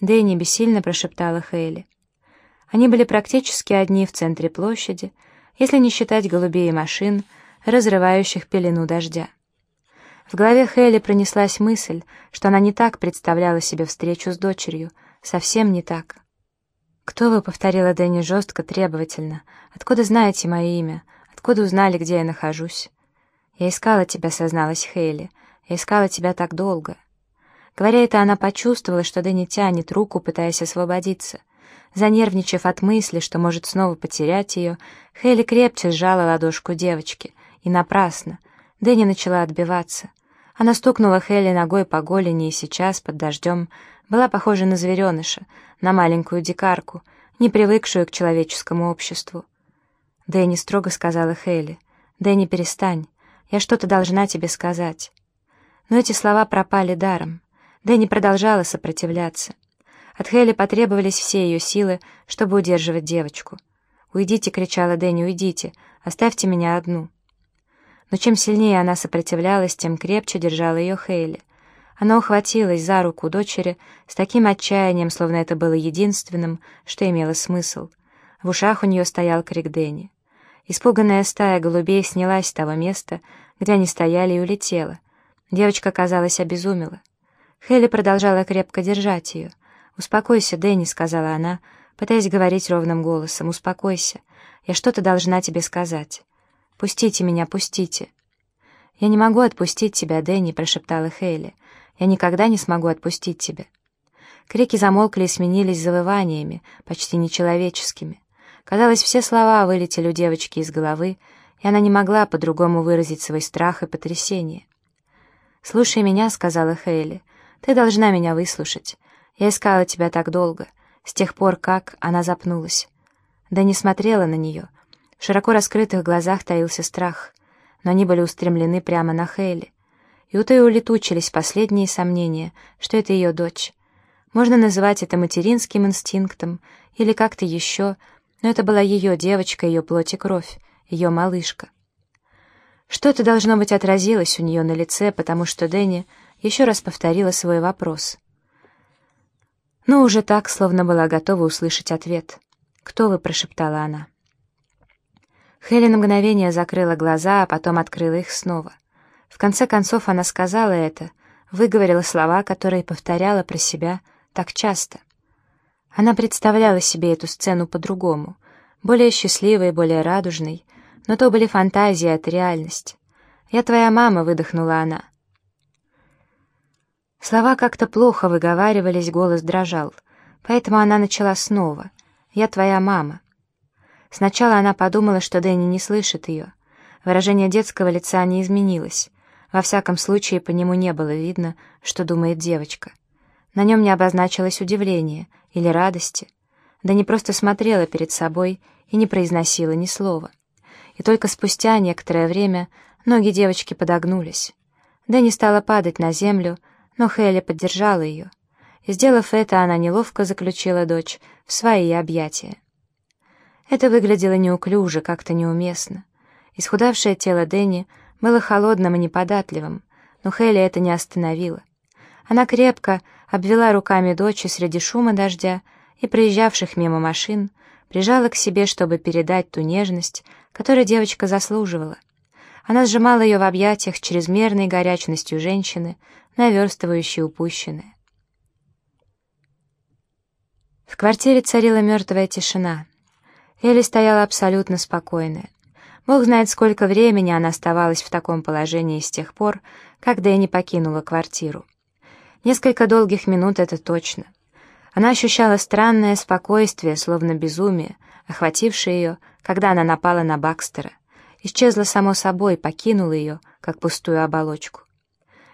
Дэнни бессильно прошептала Хейли. Они были практически одни в центре площади, если не считать голубей и машин, разрывающих пелену дождя. В голове Хейли пронеслась мысль, что она не так представляла себе встречу с дочерью, совсем не так. «Кто вы?» — повторила Дэнни жестко, требовательно. «Откуда знаете мое имя? Откуда узнали, где я нахожусь?» «Я искала тебя», — созналась Хейли. «Я искала тебя так долго». Говоря это, она почувствовала, что Дэнни тянет руку, пытаясь освободиться. Занервничав от мысли, что может снова потерять ее, Хейли крепче сжала ладошку девочки. И напрасно. Дэнни начала отбиваться. Она стукнула Хейли ногой по голени и сейчас, под дождем, была похожа на звереныша, на маленькую дикарку, не привыкшую к человеческому обществу. Дэнни строго сказала Хейли. «Дэнни, перестань. Я что-то должна тебе сказать». Но эти слова пропали даром. Дэнни продолжала сопротивляться. От Хейли потребовались все ее силы, чтобы удерживать девочку. «Уйдите!» — кричала Дэнни, «уйдите! Оставьте меня одну!» Но чем сильнее она сопротивлялась, тем крепче держала ее Хейли. Она ухватилась за руку дочери с таким отчаянием, словно это было единственным, что имело смысл. В ушах у нее стоял крик Дэнни. Испуганная стая голубей снялась с того места, где они стояли, и улетела. Девочка, казалось, обезумела. Хелли продолжала крепко держать ее. «Успокойся, Дэнни», — сказала она, пытаясь говорить ровным голосом. «Успокойся. Я что-то должна тебе сказать. Пустите меня, пустите». «Я не могу отпустить тебя, Дэнни», — прошептала Хейли. «Я никогда не смогу отпустить тебя». Крики замолкли и сменились завываниями, почти нечеловеческими. Казалось, все слова вылетели у девочки из головы, и она не могла по-другому выразить свой страх и потрясение. «Слушай меня», — сказала Хейли. Ты должна меня выслушать. Я искала тебя так долго, с тех пор, как она запнулась. Да не смотрела на нее. В широко раскрытых глазах таился страх, но они были устремлены прямо на Хейли. И у той улетучились последние сомнения, что это ее дочь. Можно называть это материнским инстинктом или как-то еще, но это была ее девочка, ее плоть и кровь, ее малышка. Что-то, должно быть, отразилось у нее на лице, потому что Дэнни еще раз повторила свой вопрос. Но уже так, словно была готова услышать ответ. «Кто вы?» — прошептала она. Хелен мгновение закрыла глаза, а потом открыла их снова. В конце концов она сказала это, выговорила слова, которые повторяла про себя так часто. Она представляла себе эту сцену по-другому, более счастливой, более радужной, но то были фантазии от реальности. «Я твоя мама», — выдохнула она. Слова как-то плохо выговаривались, голос дрожал. Поэтому она начала снова. «Я твоя мама». Сначала она подумала, что Дэнни не слышит ее. Выражение детского лица не изменилось. Во всяком случае, по нему не было видно, что думает девочка. На нем не обозначилось удивление или радости. Да не просто смотрела перед собой и не произносила ни слова. И только спустя некоторое время ноги девочки подогнулись. Дэнни стала падать на землю, но Хелли поддержала ее. Сделав это, она неловко заключила дочь в свои объятия. Это выглядело неуклюже, как-то неуместно. Исхудавшее тело Дэнни было холодным и неподатливым, но Хелли это не остановило. Она крепко обвела руками дочь среди шума дождя и проезжавших мимо машин, прижала к себе, чтобы передать ту нежность, которую девочка заслуживала. Она сжимала ее в объятиях чрезмерной горячностью женщины, наверстывающей упущенное. В квартире царила мертвая тишина. Элли стояла абсолютно спокойная. Бог знает, сколько времени она оставалась в таком положении с тех пор, как Дэнни покинула квартиру. Несколько долгих минут это точно. Она ощущала странное спокойствие, словно безумие, охватившее ее, когда она напала на Бакстера исчезла само собой, покинула ее, как пустую оболочку.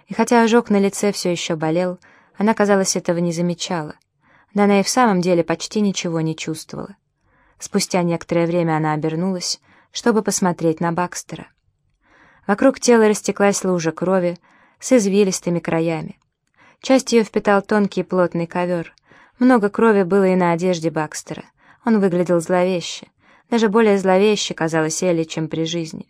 И хотя ожог на лице все еще болел, она, казалось, этого не замечала. Да она и в самом деле почти ничего не чувствовала. Спустя некоторое время она обернулась, чтобы посмотреть на Бакстера. Вокруг тела растеклась лужа крови с извилистыми краями. Часть ее впитал тонкий плотный ковер. Много крови было и на одежде Бакстера. Он выглядел зловеще. Даже более зловеще казалось Элли, чем при жизни.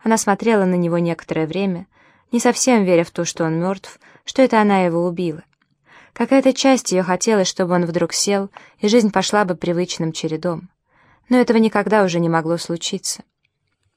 Она смотрела на него некоторое время, не совсем веря в то, что он мертв, что это она его убила. Какая-то часть ее хотела, чтобы он вдруг сел, и жизнь пошла бы привычным чередом. Но этого никогда уже не могло случиться.